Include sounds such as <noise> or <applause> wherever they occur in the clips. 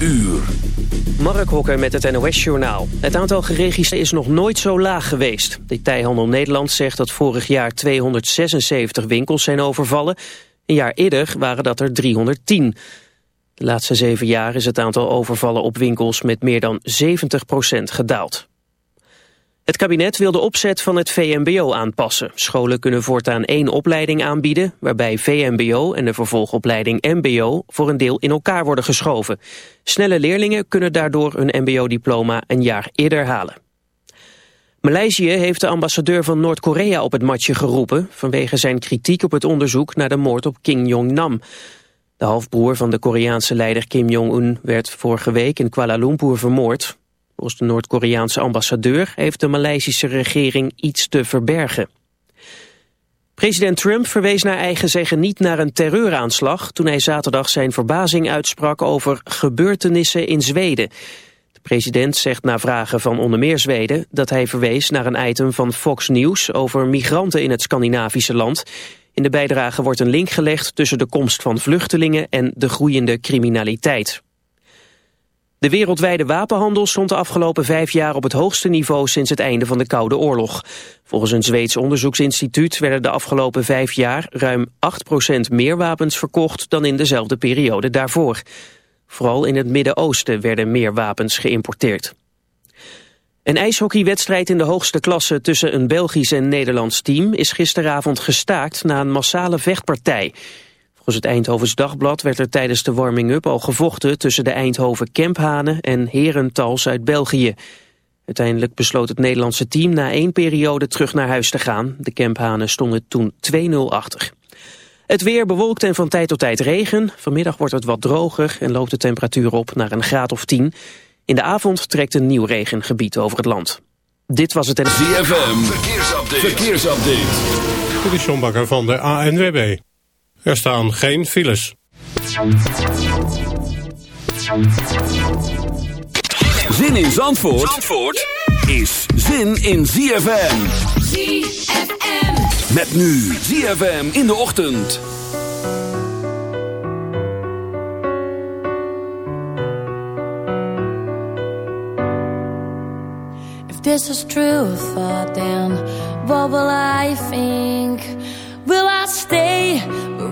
uur. Mark Hokker met het NOS-journaal. Het aantal geregistreerd is nog nooit zo laag geweest. Detailhandel Nederland zegt dat vorig jaar 276 winkels zijn overvallen. Een jaar eerder waren dat er 310. De laatste zeven jaar is het aantal overvallen op winkels met meer dan 70% gedaald. Het kabinet wil de opzet van het VMBO aanpassen. Scholen kunnen voortaan één opleiding aanbieden... waarbij VMBO en de vervolgopleiding MBO voor een deel in elkaar worden geschoven. Snelle leerlingen kunnen daardoor hun MBO-diploma een jaar eerder halen. Maleisië heeft de ambassadeur van Noord-Korea op het matje geroepen... vanwege zijn kritiek op het onderzoek naar de moord op Kim Jong-nam. De halfbroer van de Koreaanse leider Kim Jong-un werd vorige week in Kuala Lumpur vermoord. Volgens de Noord-Koreaanse ambassadeur heeft de Maleisische regering iets te verbergen. President Trump verwees naar eigen zeggen niet naar een terreuraanslag... toen hij zaterdag zijn verbazing uitsprak over gebeurtenissen in Zweden. De president zegt na vragen van onder meer Zweden... dat hij verwees naar een item van Fox News over migranten in het Scandinavische land. In de bijdrage wordt een link gelegd tussen de komst van vluchtelingen... en de groeiende criminaliteit. De wereldwijde wapenhandel stond de afgelopen vijf jaar op het hoogste niveau sinds het einde van de Koude Oorlog. Volgens een Zweeds onderzoeksinstituut werden de afgelopen vijf jaar ruim 8% meer wapens verkocht dan in dezelfde periode daarvoor. Vooral in het Midden-Oosten werden meer wapens geïmporteerd. Een ijshockeywedstrijd in de hoogste klasse tussen een Belgisch en Nederlands team is gisteravond gestaakt na een massale vechtpartij. Volgens het Eindhovens Dagblad werd er tijdens de warming-up al gevochten tussen de Eindhoven Kemphanen en Herentals uit België. Uiteindelijk besloot het Nederlandse team na één periode terug naar huis te gaan. De Kemphanen stonden toen 2-0 achter. Het weer bewolkt en van tijd tot tijd regen. Vanmiddag wordt het wat droger en loopt de temperatuur op naar een graad of 10. In de avond trekt een nieuw regengebied over het land. Dit was het... ZFM, verkeersupdate. verkeersupdate. Dit is John Bakker van de ANWB. Er staan geen files. Zin in Zandvoort, Zandvoort is zin in ZFM. ZFM. Met nu ZFM in de ochtend. If this is true thought then what will I think? Will I stay?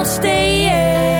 Would stay. Yeah.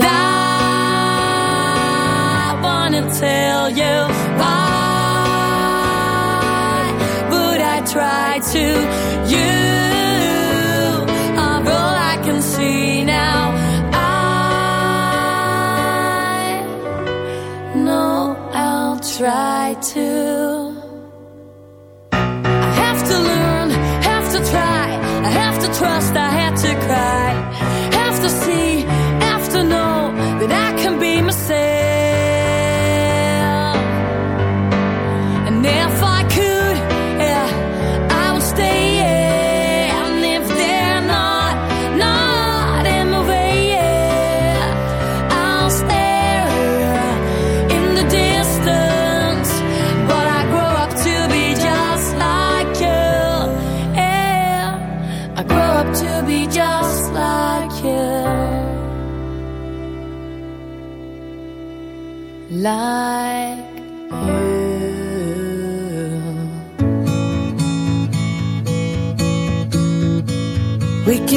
I wanna tell you why would I try to you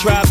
In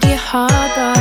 you harbor.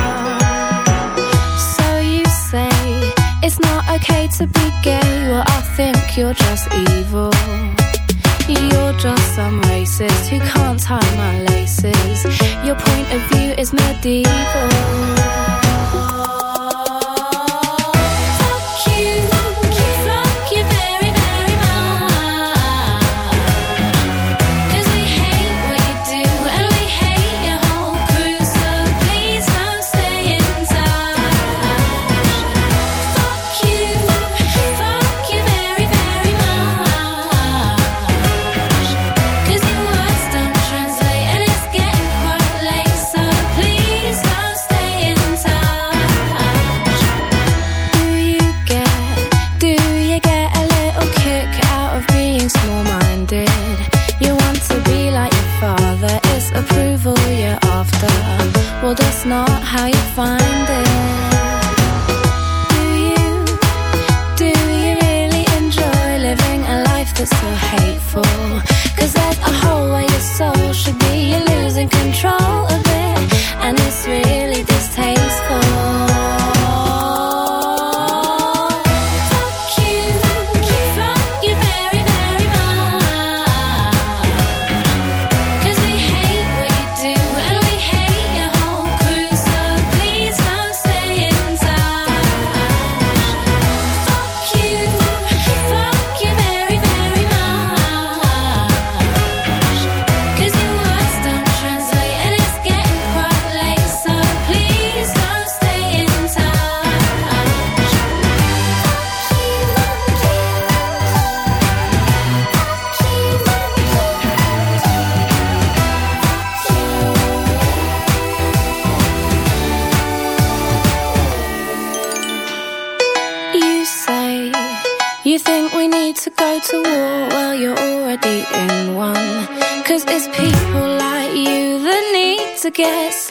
how you find it. Do you, do you really enjoy living a life that's so there's a hole where your soul should be. You're losing control of it, and it's really distasteful. guess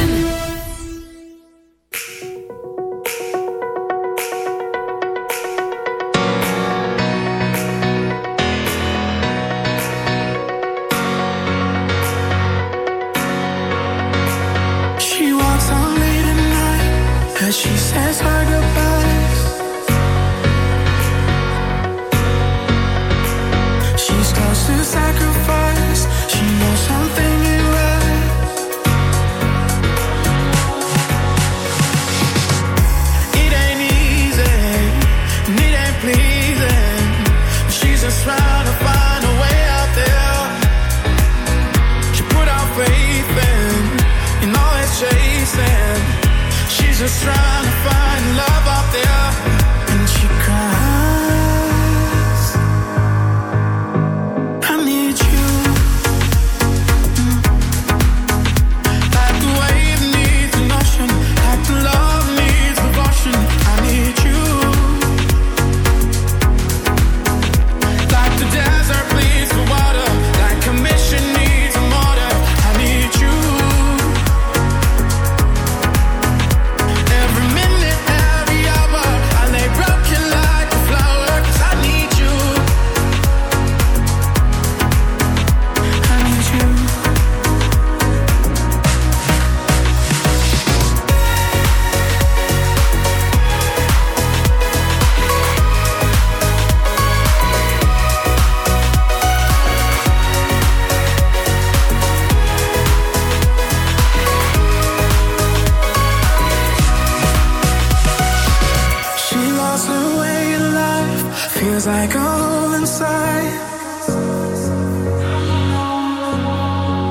feels like a inside.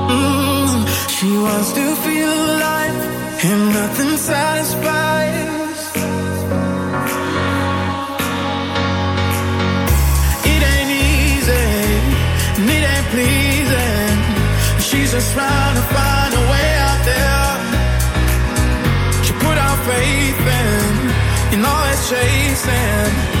Mm, she wants to feel alive, and nothing satisfies. It ain't easy, and it ain't pleasing. She's just trying to find a way out there. She put her faith in, in all it's chasing.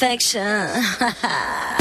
Perfection. <laughs>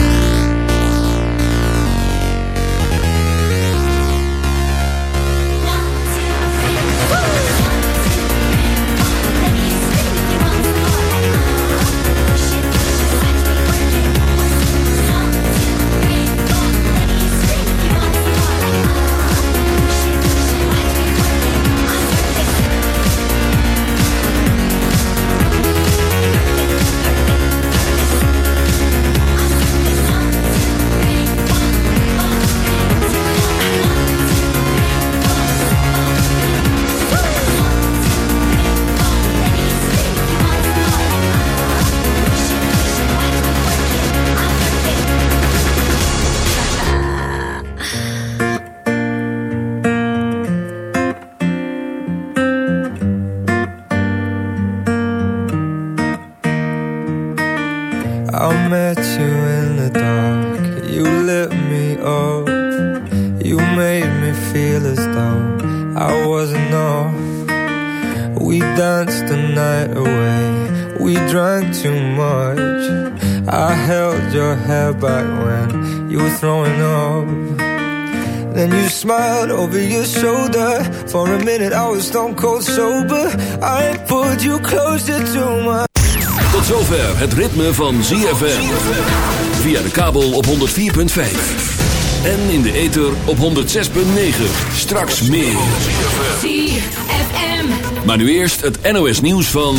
I was stone cold sober. I pulled you closer to my... Tot zover het ritme van ZFM. Via de kabel op 104.5. En in de ether op 106.9. Straks meer. ZFM. Maar nu eerst het NOS nieuws van...